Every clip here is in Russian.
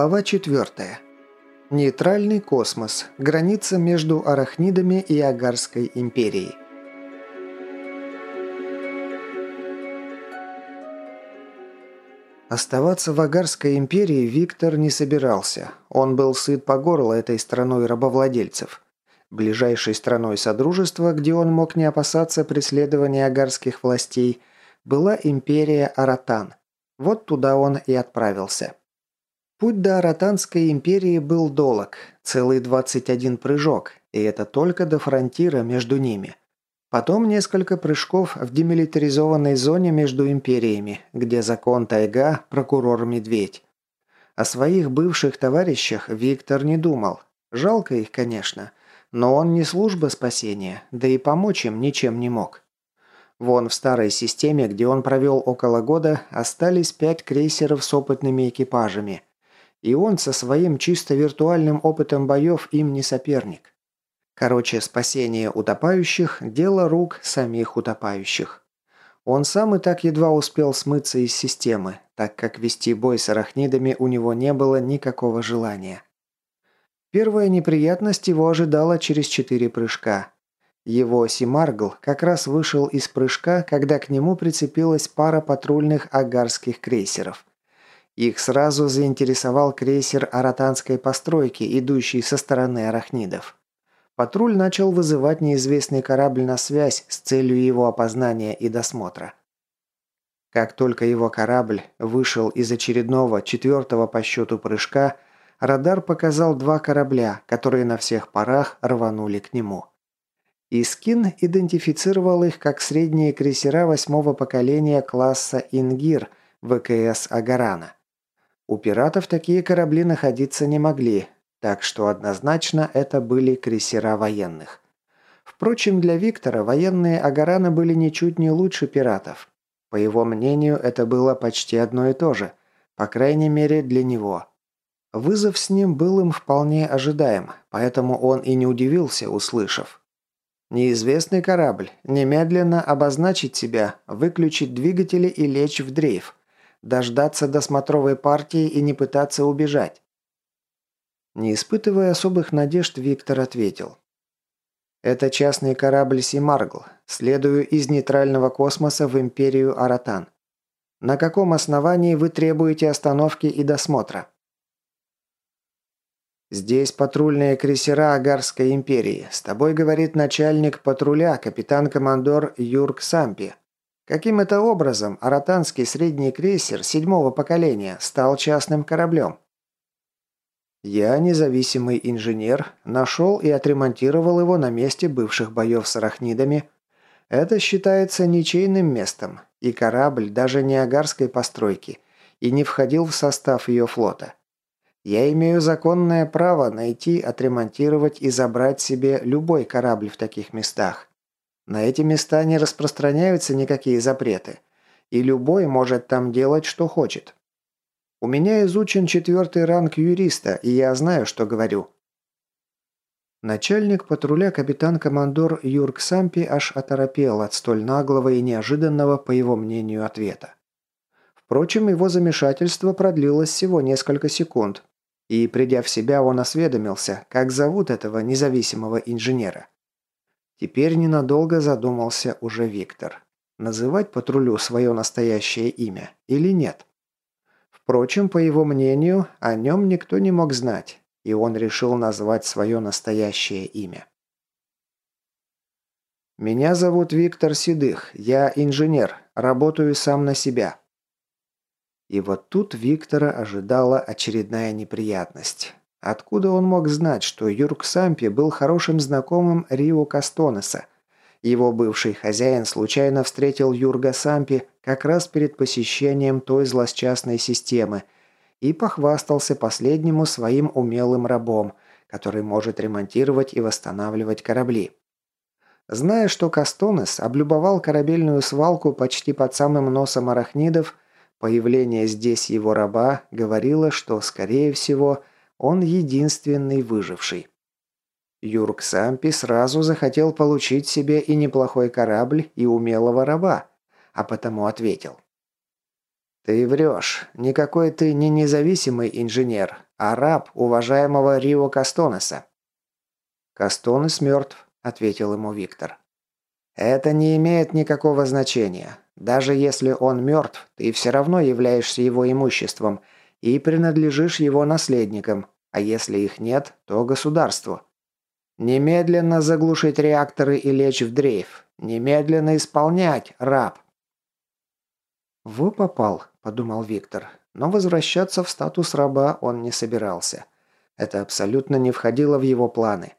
Глава 4. Нейтральный космос. Граница между арахнидами и Агарской империей. Оставаться в Агарской империи Виктор не собирался. Он был сыт по горло этой страной рабовладельцев. Ближайшей страной Содружества, где он мог не опасаться преследования агарских властей, была империя Аратан. Вот туда он и отправился. Путь до Аратанской империи был долог, целый 21 прыжок, и это только до фронтира между ними. Потом несколько прыжков в демилитаризованной зоне между империями, где закон тайга, прокурор медведь. О своих бывших товарищах Виктор не думал. Жалко их, конечно. Но он не служба спасения, да и помочь им ничем не мог. Вон в старой системе, где он провел около года, остались пять крейсеров с опытными экипажами – и он со своим чисто виртуальным опытом боев им не соперник. Короче, спасение утопающих – дело рук самих утопающих. Он сам и так едва успел смыться из системы, так как вести бой с арахнидами у него не было никакого желания. Первая неприятность его ожидала через четыре прыжка. Его Симаргл как раз вышел из прыжка, когда к нему прицепилась пара патрульных агарских крейсеров. Их сразу заинтересовал крейсер аратанской постройки, идущий со стороны арахнидов. Патруль начал вызывать неизвестный корабль на связь с целью его опознания и досмотра. Как только его корабль вышел из очередного четвертого по счету прыжка, радар показал два корабля, которые на всех парах рванули к нему. Искин идентифицировал их как средние крейсера восьмого поколения класса «Ингир» ВКС «Агарана». У пиратов такие корабли находиться не могли, так что однозначно это были крейсера военных. Впрочем, для Виктора военные Агараны были ничуть не лучше пиратов. По его мнению, это было почти одно и то же, по крайней мере для него. Вызов с ним был им вполне ожидаем, поэтому он и не удивился, услышав. Неизвестный корабль, немедленно обозначить себя, выключить двигатели и лечь в дрейф – дождаться досмотровой партии и не пытаться убежать. Не испытывая особых надежд, Виктор ответил. «Это частный корабль «Симаргл». Следую из нейтрального космоса в империю Аратан. На каком основании вы требуете остановки и досмотра?» «Здесь патрульные крейсера Агарской империи. С тобой говорит начальник патруля, капитан-командор Юрк Сампи. Каким это образом аратанский средний крейсер седьмого поколения стал частным кораблем? Я, независимый инженер, нашел и отремонтировал его на месте бывших боев с арахнидами. Это считается ничейным местом, и корабль даже не агарской постройки, и не входил в состав ее флота. Я имею законное право найти, отремонтировать и забрать себе любой корабль в таких местах. На эти места не распространяются никакие запреты, и любой может там делать, что хочет. У меня изучен четвертый ранг юриста, и я знаю, что говорю». Начальник патруля капитан-командор Юрк Сампи аж оторопел от столь наглого и неожиданного, по его мнению, ответа. Впрочем, его замешательство продлилось всего несколько секунд, и, придя в себя, он осведомился, как зовут этого независимого инженера. Теперь ненадолго задумался уже Виктор. Называть патрулю свое настоящее имя или нет? Впрочем, по его мнению, о нем никто не мог знать, и он решил назвать свое настоящее имя. «Меня зовут Виктор Седых, я инженер, работаю сам на себя». И вот тут Виктора ожидала очередная неприятность. Откуда он мог знать, что Юрк Сампи был хорошим знакомым Рио Кастонеса? Его бывший хозяин случайно встретил Юрга Сампи как раз перед посещением той злосчастной системы и похвастался последнему своим умелым рабом, который может ремонтировать и восстанавливать корабли. Зная, что Кастонес облюбовал корабельную свалку почти под самым носом арахнидов, появление здесь его раба говорило, что, скорее всего, он единственный выживший. Юрк Сампи сразу захотел получить себе и неплохой корабль, и умелого раба, а потому ответил. «Ты врешь. Никакой ты не независимый инженер, а раб уважаемого Рио Кастонеса». «Кастонес мертв», — ответил ему Виктор. «Это не имеет никакого значения. Даже если он мертв, ты все равно являешься его имуществом и принадлежишь его наследникам, а если их нет, то государству. Немедленно заглушить реакторы и лечь в дрейф. Немедленно исполнять, раб!» «Во попал», – подумал Виктор. Но возвращаться в статус раба он не собирался. Это абсолютно не входило в его планы.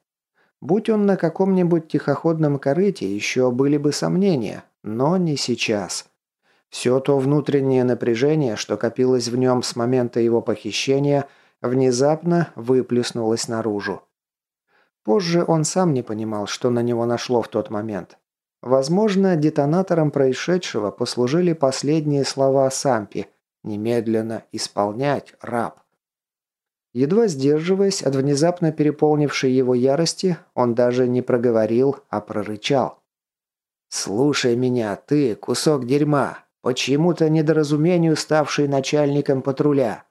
Будь он на каком-нибудь тихоходном корыте, еще были бы сомнения, но не сейчас. Все то внутреннее напряжение, что копилось в нем с момента его похищения, внезапно выплеснулось наружу. Позже он сам не понимал, что на него нашло в тот момент. Возможно, детонатором происшедшего послужили последние слова Сампи «Немедленно исполнять, раб». Едва сдерживаясь от внезапно переполнившей его ярости, он даже не проговорил, а прорычал. «Слушай меня, ты, кусок дерьма, почему-то недоразумению ставший начальником патруля.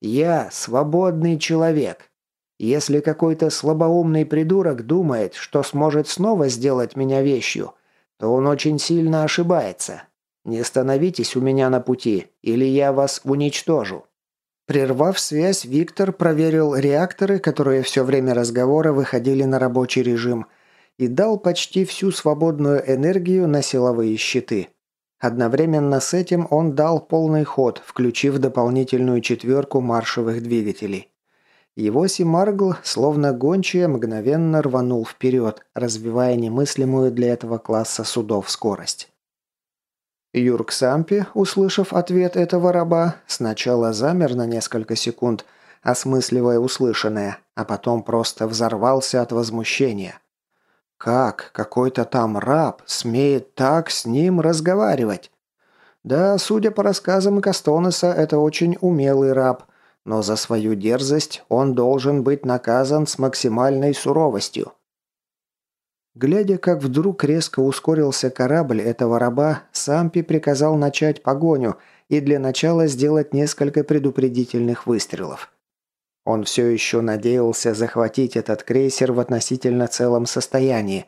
Я свободный человек. Если какой-то слабоумный придурок думает, что сможет снова сделать меня вещью, то он очень сильно ошибается. Не становитесь у меня на пути, или я вас уничтожу». Прервав связь, Виктор проверил реакторы, которые все время разговора выходили на рабочий режим, и дал почти всю свободную энергию на силовые щиты. Одновременно с этим он дал полный ход, включив дополнительную четверку маршевых двигателей. Его Симаргл, словно гончая, мгновенно рванул вперед, развивая немыслимую для этого класса судов скорость. Юрк Сампи, услышав ответ этого раба, сначала замер на несколько секунд, осмысливая услышанное, а потом просто взорвался от возмущения. Как какой-то там раб смеет так с ним разговаривать? Да, судя по рассказам Кастонеса, это очень умелый раб, но за свою дерзость он должен быть наказан с максимальной суровостью. Глядя, как вдруг резко ускорился корабль этого раба, Сампи приказал начать погоню и для начала сделать несколько предупредительных выстрелов. Он все еще надеялся захватить этот крейсер в относительно целом состоянии,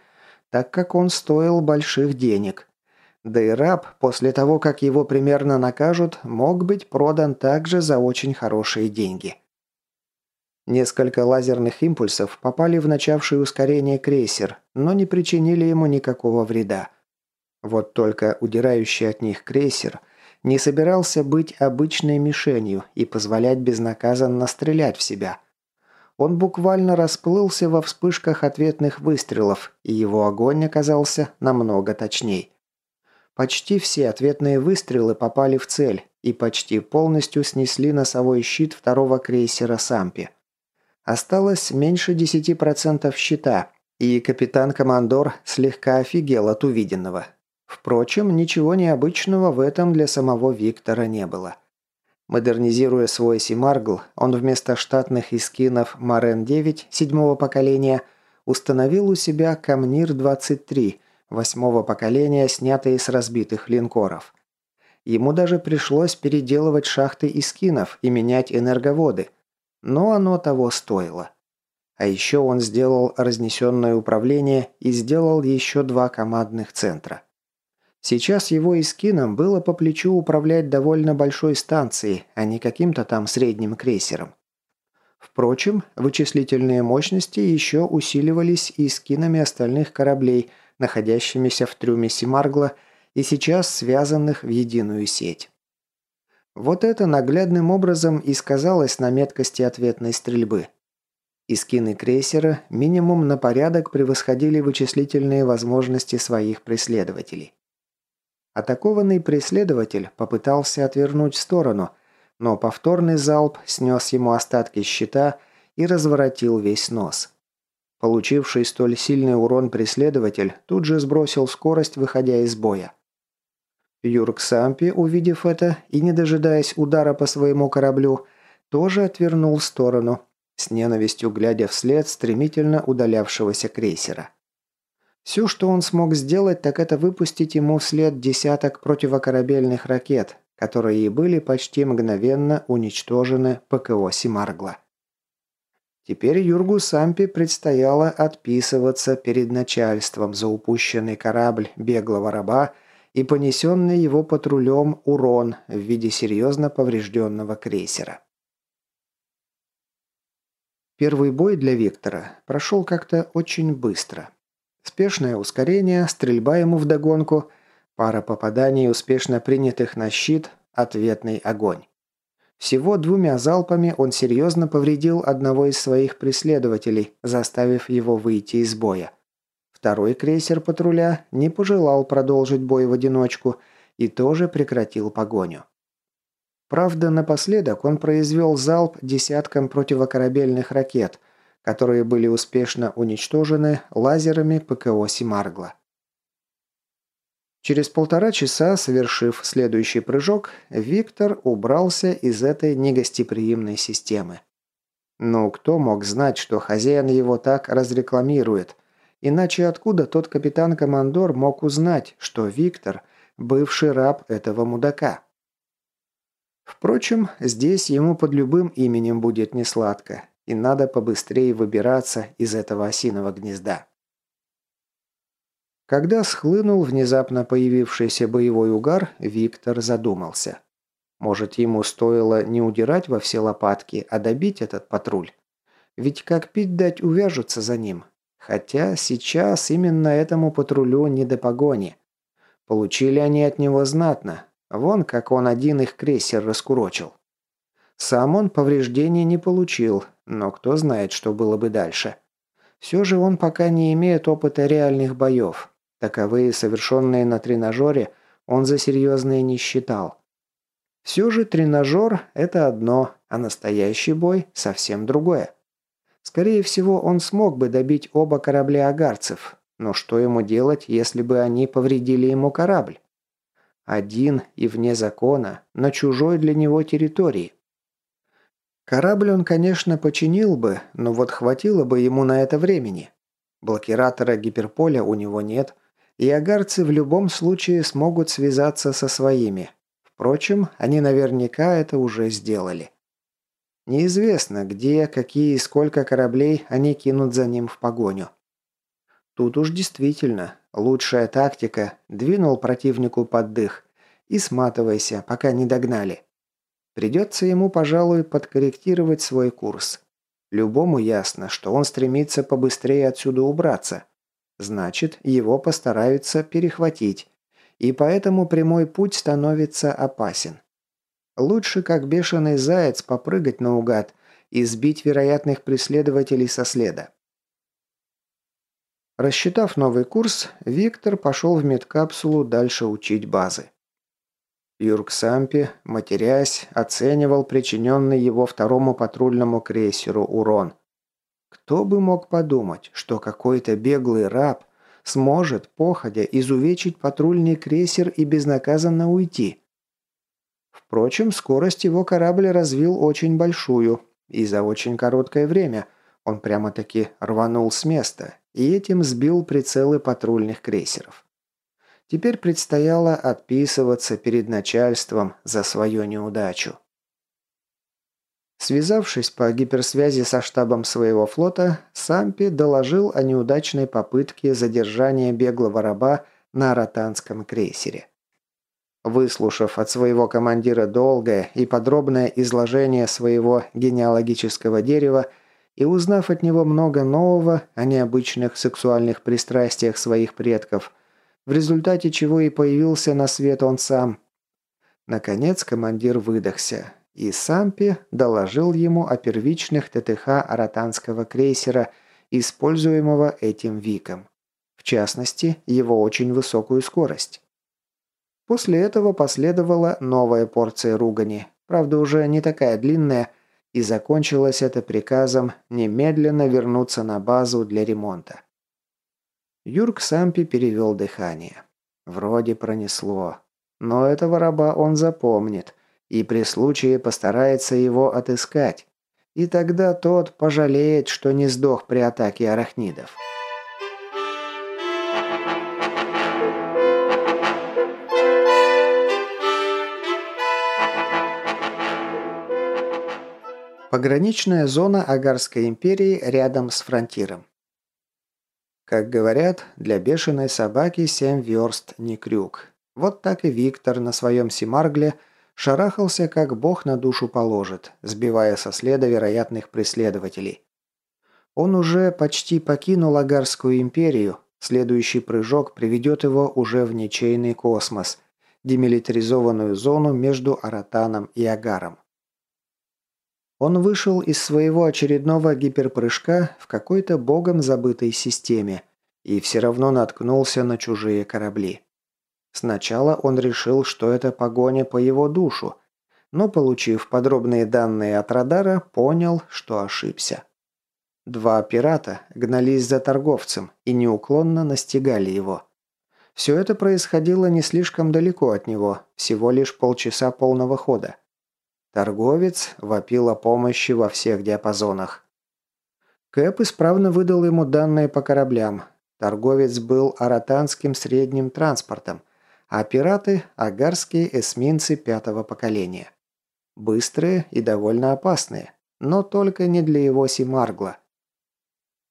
так как он стоил больших денег. Да и раб, после того, как его примерно накажут, мог быть продан также за очень хорошие деньги. Несколько лазерных импульсов попали в начавший ускорение крейсер, но не причинили ему никакого вреда. Вот только удирающий от них крейсер не собирался быть обычной мишенью и позволять безнаказанно стрелять в себя. Он буквально расплылся во вспышках ответных выстрелов, и его огонь оказался намного точней. Почти все ответные выстрелы попали в цель и почти полностью снесли носовой щит второго крейсера «Сампи». Осталось меньше 10% щита, и капитан-командор слегка офигел от увиденного. Впрочем, ничего необычного в этом для самого Виктора не было. Модернизируя свой Симаргл, он вместо штатных искинов Марен-9 седьмого поколения установил у себя Камнир-23 восьмого поколения, снятые с разбитых линкоров. Ему даже пришлось переделывать шахты искинов и менять энерговоды, но оно того стоило. А еще он сделал разнесенное управление и сделал еще два командных центра. Сейчас его искином было по плечу управлять довольно большой станцией, а не каким-то там средним крейсером. Впрочем, вычислительные мощности еще усиливались и скинами остальных кораблей – находящимися в трюме Симаргла и сейчас связанных в единую сеть. Вот это наглядным образом и сказалось на меткости ответной стрельбы. Искины крейсера минимум на порядок превосходили вычислительные возможности своих преследователей. Атакованный преследователь попытался отвернуть в сторону, но повторный залп снес ему остатки щита и разворотил весь нос. Получивший столь сильный урон преследователь тут же сбросил скорость, выходя из боя. Юрк Сампи, увидев это и не дожидаясь удара по своему кораблю, тоже отвернул в сторону, с ненавистью глядя вслед стремительно удалявшегося крейсера. Все, что он смог сделать, так это выпустить ему вслед десяток противокорабельных ракет, которые и были почти мгновенно уничтожены ПКО Симаргла. Теперь Юргу Сампи предстояло отписываться перед начальством за упущенный корабль беглого раба и понесенный его патрулем урон в виде серьезно поврежденного крейсера. Первый бой для Виктора прошел как-то очень быстро. Спешное ускорение, стрельба ему вдогонку, пара попаданий, успешно принятых на щит, ответный огонь. Всего двумя залпами он серьезно повредил одного из своих преследователей, заставив его выйти из боя. Второй крейсер патруля не пожелал продолжить бой в одиночку и тоже прекратил погоню. Правда, напоследок он произвел залп десяткам противокорабельных ракет, которые были успешно уничтожены лазерами ПКО «Симаргла». Через полтора часа, совершив следующий прыжок, Виктор убрался из этой негостеприимной системы. Ну, кто мог знать, что хозяин его так разрекламирует? Иначе откуда тот капитан-командор мог узнать, что Виктор – бывший раб этого мудака? Впрочем, здесь ему под любым именем будет несладко, и надо побыстрее выбираться из этого осиного гнезда. Когда схлынул внезапно появившийся боевой угар, Виктор задумался. Может, ему стоило не удирать во все лопатки, а добить этот патруль? Ведь как пить дать увяжутся за ним. Хотя сейчас именно этому патрулю не до погони. Получили они от него знатно. Вон, как он один их крейсер раскурочил. Сам он повреждений не получил, но кто знает, что было бы дальше. Все же он пока не имеет опыта реальных боев, Таковые, совершенные на тренажере, он за серьезные не считал. Все же тренажер – это одно, а настоящий бой – совсем другое. Скорее всего, он смог бы добить оба корабля агарцев, но что ему делать, если бы они повредили ему корабль? Один и вне закона, на чужой для него территории. Корабль он, конечно, починил бы, но вот хватило бы ему на это времени. Блокиратора гиперполя у него нет, и агарцы в любом случае смогут связаться со своими. Впрочем, они наверняка это уже сделали. Неизвестно, где, какие и сколько кораблей они кинут за ним в погоню. Тут уж действительно лучшая тактика – двинул противнику под дых и сматывайся, пока не догнали. Придется ему, пожалуй, подкорректировать свой курс. Любому ясно, что он стремится побыстрее отсюда убраться – Значит, его постараются перехватить. И поэтому прямой путь становится опасен. Лучше, как бешеный заяц, попрыгать наугад и сбить вероятных преследователей со следа. Рассчитав новый курс, Виктор пошел в медкапсулу дальше учить базы. Юрк Сампи, матерясь, оценивал причиненный его второму патрульному крейсеру урон – кто бы мог подумать, что какой-то беглый раб сможет, походя, изувечить патрульный крейсер и безнаказанно уйти? Впрочем, скорость его корабль развил очень большую, и за очень короткое время он прямо-таки рванул с места и этим сбил прицелы патрульных крейсеров. Теперь предстояло отписываться перед начальством за свою неудачу. Связавшись по гиперсвязи со штабом своего флота, Сампи доложил о неудачной попытке задержания беглого раба на ротанском крейсере. Выслушав от своего командира долгое и подробное изложение своего генеалогического дерева и узнав от него много нового о необычных сексуальных пристрастиях своих предков, в результате чего и появился на свет он сам, наконец командир выдохся и Сампи доложил ему о первичных ТТХ аратанского крейсера, используемого этим Виком. В частности, его очень высокую скорость. После этого последовала новая порция ругани, правда уже не такая длинная, и закончилось это приказом немедленно вернуться на базу для ремонта. Юрк Сампи перевел дыхание. Вроде пронесло. Но этого раба он запомнит и при случае постарается его отыскать. И тогда тот пожалеет, что не сдох при атаке арахнидов. Пограничная зона Агарской империи рядом с фронтиром. Как говорят, для бешеной собаки семь верст не крюк. Вот так и Виктор на своем Симаргле шарахался, как бог на душу положит, сбивая со следа вероятных преследователей. Он уже почти покинул Агарскую империю, следующий прыжок приведет его уже в ничейный космос, демилитаризованную зону между Аратаном и Агаром. Он вышел из своего очередного гиперпрыжка в какой-то богом забытой системе и все равно наткнулся на чужие корабли. Сначала он решил, что это погоня по его душу, но, получив подробные данные от радара, понял, что ошибся. Два пирата гнались за торговцем и неуклонно настигали его. Все это происходило не слишком далеко от него, всего лишь полчаса полного хода. Торговец вопил о помощи во всех диапазонах. Кэп исправно выдал ему данные по кораблям. Торговец был аратанским средним транспортом, а пираты – агарские эсминцы пятого поколения. Быстрые и довольно опасные, но только не для его Симаргла.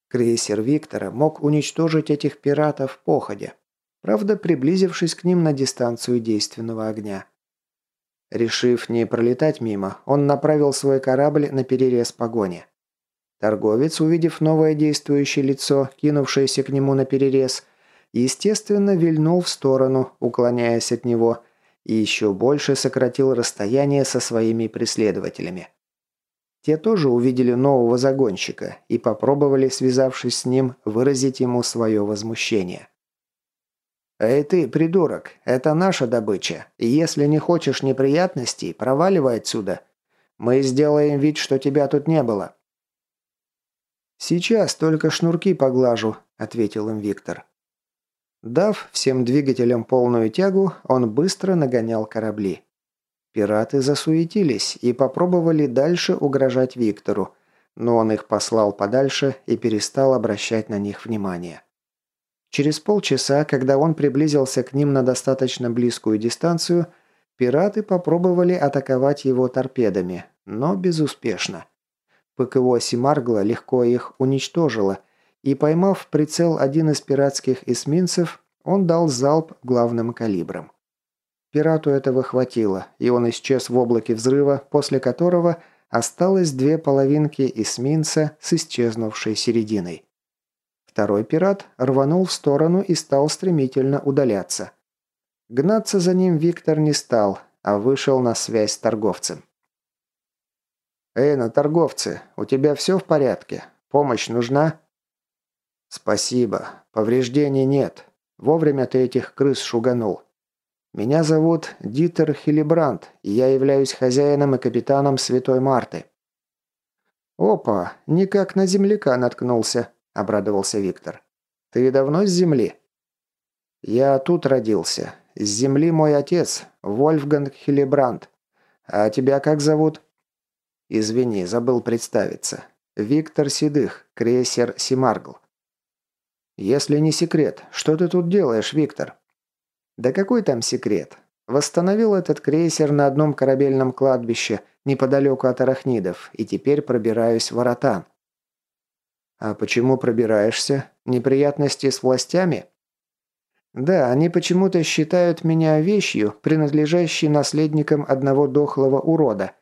Крейсер Виктора мог уничтожить этих пиратов походя, правда приблизившись к ним на дистанцию действенного огня. Решив не пролетать мимо, он направил свой корабль на перерез погони. Торговец, увидев новое действующее лицо, кинувшееся к нему на перерез, естественно, вильнул в сторону, уклоняясь от него, и еще больше сократил расстояние со своими преследователями. Те тоже увидели нового загонщика и попробовали, связавшись с ним, выразить ему свое возмущение. «Эй ты, придурок, это наша добыча, если не хочешь неприятностей, проваливай отсюда. Мы сделаем вид, что тебя тут не было». «Сейчас только шнурки поглажу», — ответил им Виктор. Дав всем двигателям полную тягу, он быстро нагонял корабли. Пираты засуетились и попробовали дальше угрожать Виктору, но он их послал подальше и перестал обращать на них внимание. Через полчаса, когда он приблизился к ним на достаточно близкую дистанцию, пираты попробовали атаковать его торпедами, но безуспешно. ПКО Симаргла легко их уничтожило, и поймав в прицел один из пиратских эсминцев, он дал залп главным калибром. Пирату этого хватило, и он исчез в облаке взрыва, после которого осталось две половинки эсминца с исчезнувшей серединой. Второй пират рванул в сторону и стал стремительно удаляться. Гнаться за ним Виктор не стал, а вышел на связь с торговцем. «Эй, на торговцы, у тебя все в порядке? Помощь нужна?» «Спасибо. Повреждений нет. Вовремя ты этих крыс шуганул. Меня зовут Дитер Хилибранд, и я являюсь хозяином и капитаном Святой Марты». «Опа, никак на земляка наткнулся», – обрадовался Виктор. «Ты давно с земли?» «Я тут родился. С земли мой отец, Вольфганг Хилебранд. А тебя как зовут?» «Извини, забыл представиться. Виктор Седых, крейсер Симаргл». «Если не секрет, что ты тут делаешь, Виктор?» «Да какой там секрет? Восстановил этот крейсер на одном корабельном кладбище неподалеку от арахнидов, и теперь пробираюсь в Аратан. «А почему пробираешься? Неприятности с властями?» «Да, они почему-то считают меня вещью, принадлежащей наследникам одного дохлого урода.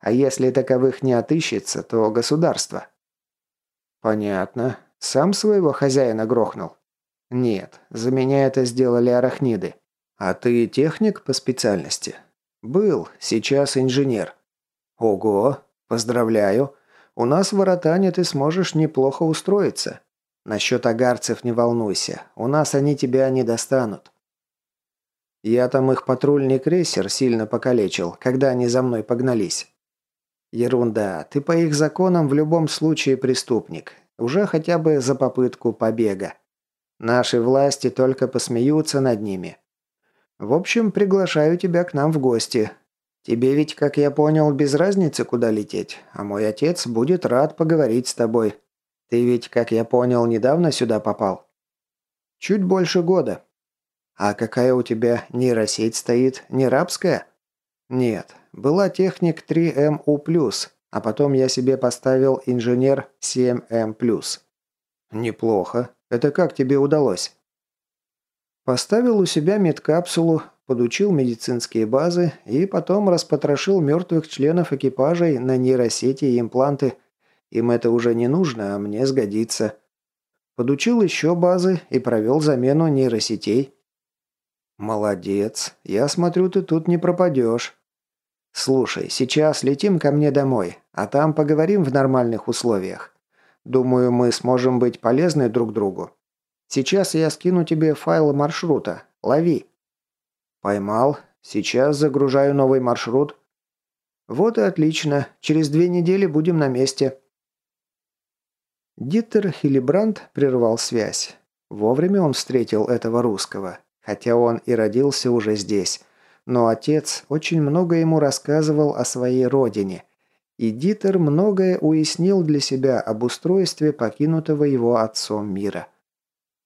А если таковых не отыщется, то государство». «Понятно. Сам своего хозяина грохнул?» «Нет, за меня это сделали арахниды. А ты техник по специальности?» «Был, сейчас инженер». «Ого, поздравляю. У нас в Аратане ты сможешь неплохо устроиться. Насчет агарцев не волнуйся, у нас они тебя не достанут. Я там их патрульный крейсер сильно покалечил, когда они за мной погнались. Ерунда, ты по их законам в любом случае преступник. Уже хотя бы за попытку побега. Наши власти только посмеются над ними. В общем, приглашаю тебя к нам в гости. Тебе ведь, как я понял, без разницы, куда лететь, а мой отец будет рад поговорить с тобой. Ты ведь, как я понял, недавно сюда попал? Чуть больше года. А какая у тебя нейросеть стоит, не рабская? Нет, была техник 3МУ+, а потом я себе поставил инженер 7М+. Неплохо. Это как тебе удалось? Поставил у себя медкапсулу, подучил медицинские базы и потом распотрошил мертвых членов экипажей на нейросети и импланты. Им это уже не нужно, а мне сгодится. Подучил еще базы и провел замену нейросетей. «Молодец. Я смотрю, ты тут не пропадешь. Слушай, сейчас летим ко мне домой, а там поговорим в нормальных условиях. Думаю, мы сможем быть полезны друг другу. Сейчас я скину тебе файл маршрута. Лови». «Поймал. Сейчас загружаю новый маршрут». «Вот и отлично. Через две недели будем на месте». Диттер Хилибранд прервал связь. Вовремя он встретил этого русского, хотя он и родился уже здесь. Но отец очень много ему рассказывал о своей родине, и Дитер многое уяснил для себя об устройстве покинутого его отцом мира.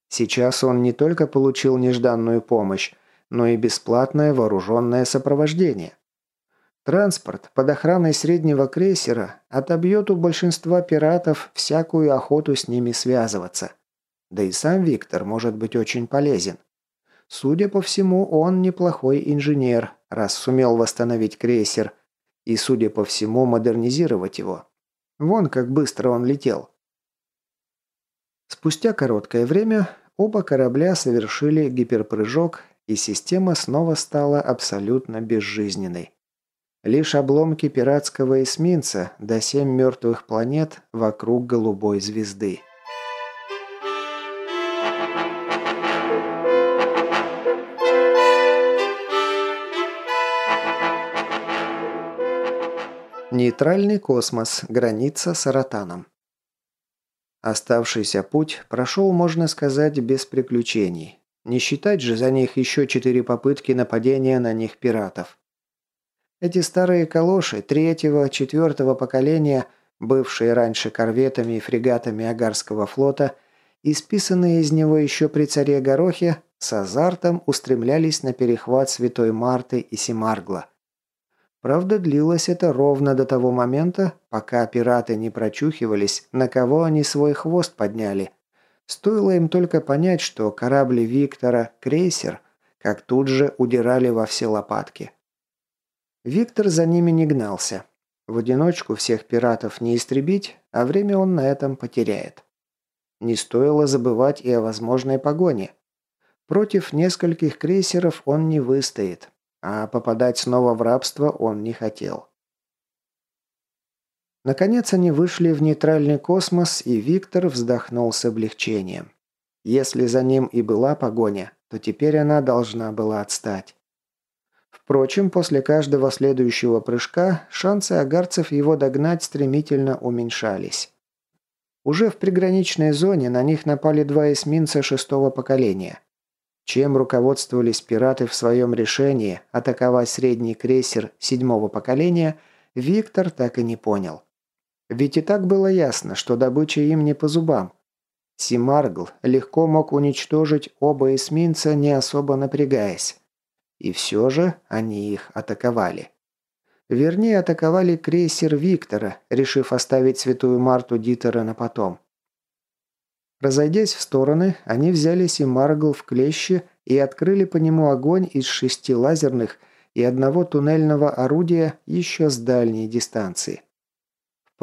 Сейчас он не только получил нежданную помощь, но и бесплатное вооруженное сопровождение. Транспорт под охраной среднего крейсера отобьет у большинства пиратов всякую охоту с ними связываться. Да и сам Виктор может быть очень полезен. Судя по всему, он неплохой инженер, раз сумел восстановить крейсер, и, судя по всему, модернизировать его. Вон как быстро он летел. Спустя короткое время оба корабля совершили гиперпрыжок, и система снова стала абсолютно безжизненной. Лишь обломки пиратского эсминца до семь мертвых планет вокруг голубой звезды. Нейтральный космос. Граница с Аратаном. Оставшийся путь прошел, можно сказать, без приключений. Не считать же за них еще четыре попытки нападения на них пиратов. Эти старые калоши третьего, четвертого поколения, бывшие раньше корветами и фрегатами Агарского флота, исписанные из него еще при царе Горохе, с азартом устремлялись на перехват Святой Марты и Семаргла. Правда, длилось это ровно до того момента, пока пираты не прочухивались, на кого они свой хвост подняли. Стоило им только понять, что корабли Виктора – крейсер, как тут же удирали во все лопатки. Виктор за ними не гнался. В одиночку всех пиратов не истребить, а время он на этом потеряет. Не стоило забывать и о возможной погоне. Против нескольких крейсеров он не выстоит, а попадать снова в рабство он не хотел. Наконец они вышли в нейтральный космос, и Виктор вздохнул с облегчением. Если за ним и была погоня, то теперь она должна была отстать. Впрочем, после каждого следующего прыжка шансы агарцев его догнать стремительно уменьшались. Уже в приграничной зоне на них напали два эсминца шестого поколения. Чем руководствовались пираты в своем решении атаковать средний крейсер седьмого поколения, Виктор так и не понял. Ведь и так было ясно, что добыча им не по зубам. Симаргл легко мог уничтожить оба эсминца, не особо напрягаясь. И все же они их атаковали. Вернее, атаковали крейсер Виктора, решив оставить Святую Марту Дитера на потом. Разойдясь в стороны, они взяли Симаргл в клещи и открыли по нему огонь из шести лазерных и одного туннельного орудия еще с дальней дистанции.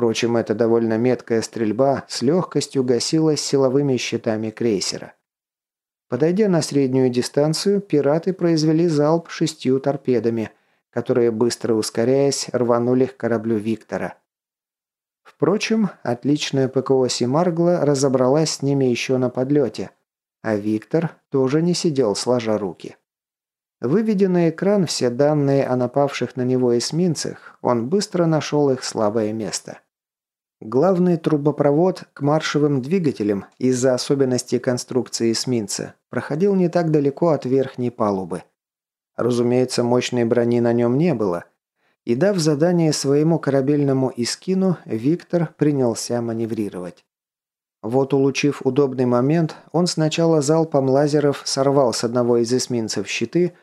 Впрочем, эта довольно меткая стрельба с легкостью гасилась силовыми щитами крейсера. Подойдя на среднюю дистанцию, пираты произвели залп шестью торпедами, которые, быстро ускоряясь, рванули к кораблю Виктора. Впрочем, отличная ПКО Симаргла разобралась с ними еще на подлете, а Виктор тоже не сидел сложа руки. Выведя на экран все данные о напавших на него эсминцах, он быстро нашел их слабое место. Главный трубопровод к маршевым двигателям из-за особенностей конструкции эсминца проходил не так далеко от верхней палубы. Разумеется, мощной брони на нем не было. И дав задание своему корабельному искину, Виктор принялся маневрировать. Вот улучив удобный момент, он сначала залпом лазеров сорвал с одного из эсминцев щиты,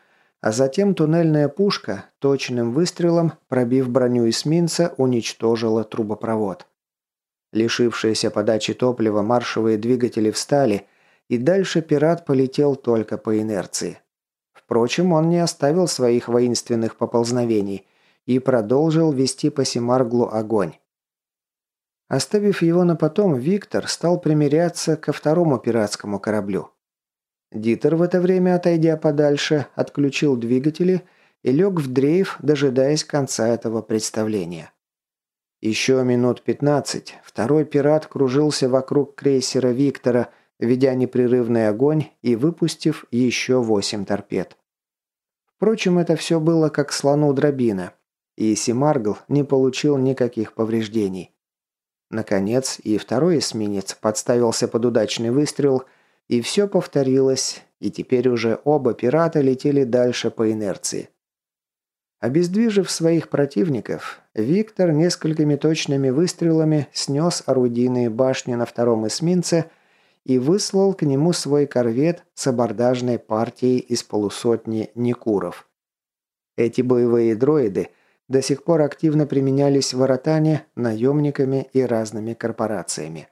а затем туннельная пушка, точным выстрелом, пробив броню эсминца, уничтожила трубопровод. Лишившиеся подачи топлива маршевые двигатели встали, и дальше пират полетел только по инерции. Впрочем, он не оставил своих воинственных поползновений и продолжил вести по Семарглу огонь. Оставив его на потом, Виктор стал примиряться ко второму пиратскому кораблю. Дитер в это время, отойдя подальше, отключил двигатели и лег в дрейф, дожидаясь конца этого представления. Еще минут пятнадцать второй пират кружился вокруг крейсера Виктора, ведя непрерывный огонь и выпустив еще восемь торпед. Впрочем, это все было как слону дробина, и Симаргл не получил никаких повреждений. Наконец, и второй эсминец подставился под удачный выстрел – и все повторилось, и теперь уже оба пирата летели дальше по инерции. Обездвижив своих противников, Виктор несколькими точными выстрелами снес орудийные башни на втором эсминце и выслал к нему свой корвет с абордажной партией из полусотни Никуров. Эти боевые дроиды до сих пор активно применялись в Аратане наемниками и разными корпорациями.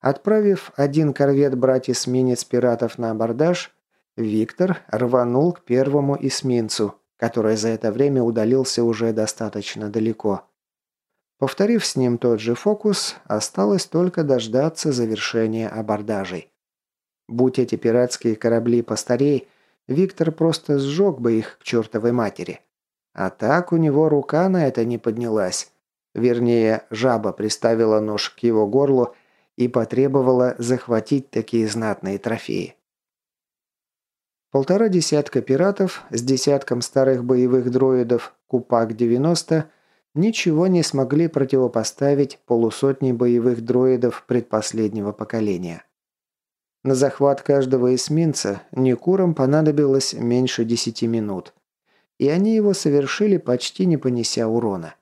Отправив один корвет брать эсминец пиратов на абордаж, Виктор рванул к первому эсминцу, который за это время удалился уже достаточно далеко. Повторив с ним тот же фокус, осталось только дождаться завершения абордажей. Будь эти пиратские корабли постарей, Виктор просто сжег бы их к чертовой матери. А так у него рука на это не поднялась. Вернее, жаба приставила нож к его горлу и потребовала захватить такие знатные трофеи. Полтора десятка пиратов с десятком старых боевых дроидов Купак-90 ничего не смогли противопоставить полусотни боевых дроидов предпоследнего поколения. На захват каждого эсминца Никурам понадобилось меньше десяти минут, и они его совершили почти не понеся урона.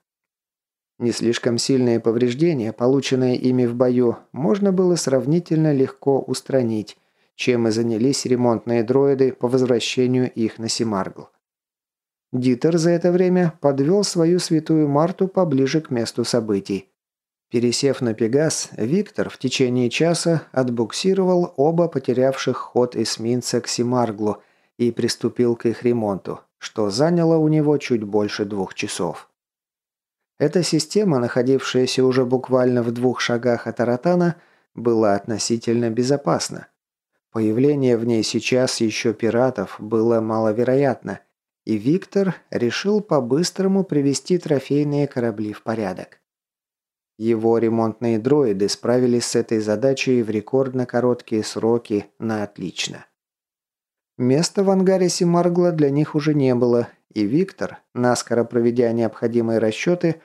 Не слишком сильные повреждения, полученные ими в бою, можно было сравнительно легко устранить, чем и занялись ремонтные дроиды по возвращению их на Симаргл. Дитер за это время подвел свою святую Марту поближе к месту событий. Пересев на Пегас, Виктор в течение часа отбуксировал оба потерявших ход эсминца к Симарглу и приступил к их ремонту, что заняло у него чуть больше двух часов. Эта система, находившаяся уже буквально в двух шагах от Аратана, была относительно безопасна. Появление в ней сейчас еще пиратов было маловероятно, и Виктор решил по-быстрому привести трофейные корабли в порядок. Его ремонтные дроиды справились с этой задачей в рекордно короткие сроки на отлично. Места в ангаре Симаргла для них уже не было, и Виктор, наскоро проведя необходимые расчеты,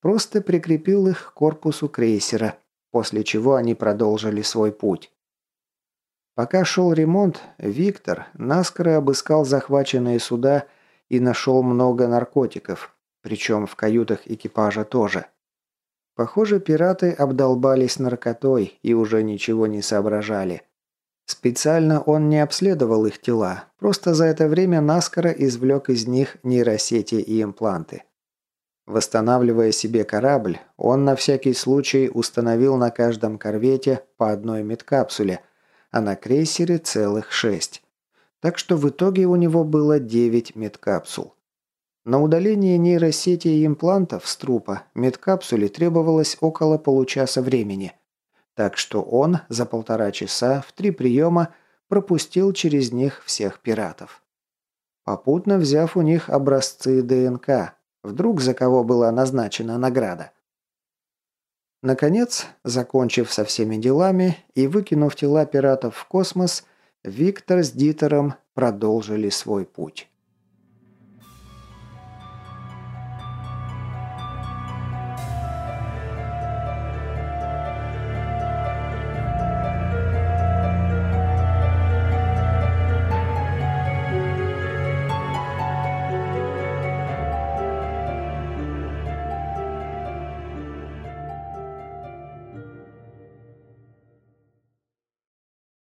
Просто прикрепил их к корпусу крейсера, после чего они продолжили свой путь. Пока шел ремонт, Виктор наскоро обыскал захваченные суда и нашел много наркотиков, причем в каютах экипажа тоже. Похоже, пираты обдолбались наркотой и уже ничего не соображали. Специально он не обследовал их тела, просто за это время наскоро извлек из них нейросети и импланты. Восстанавливая себе корабль, он на всякий случай установил на каждом корвете по одной медкапсуле, а на крейсере целых шесть. Так что в итоге у него было 9 медкапсул. На удаление нейросети и имплантов с трупа медкапсуле требовалось около получаса времени. Так что он за полтора часа в три приема пропустил через них всех пиратов. Попутно взяв у них образцы ДНК, Вдруг за кого была назначена награда. Наконец, закончив со всеми делами и выкинув тела пиратов в космос, Виктор с Дитером продолжили свой путь.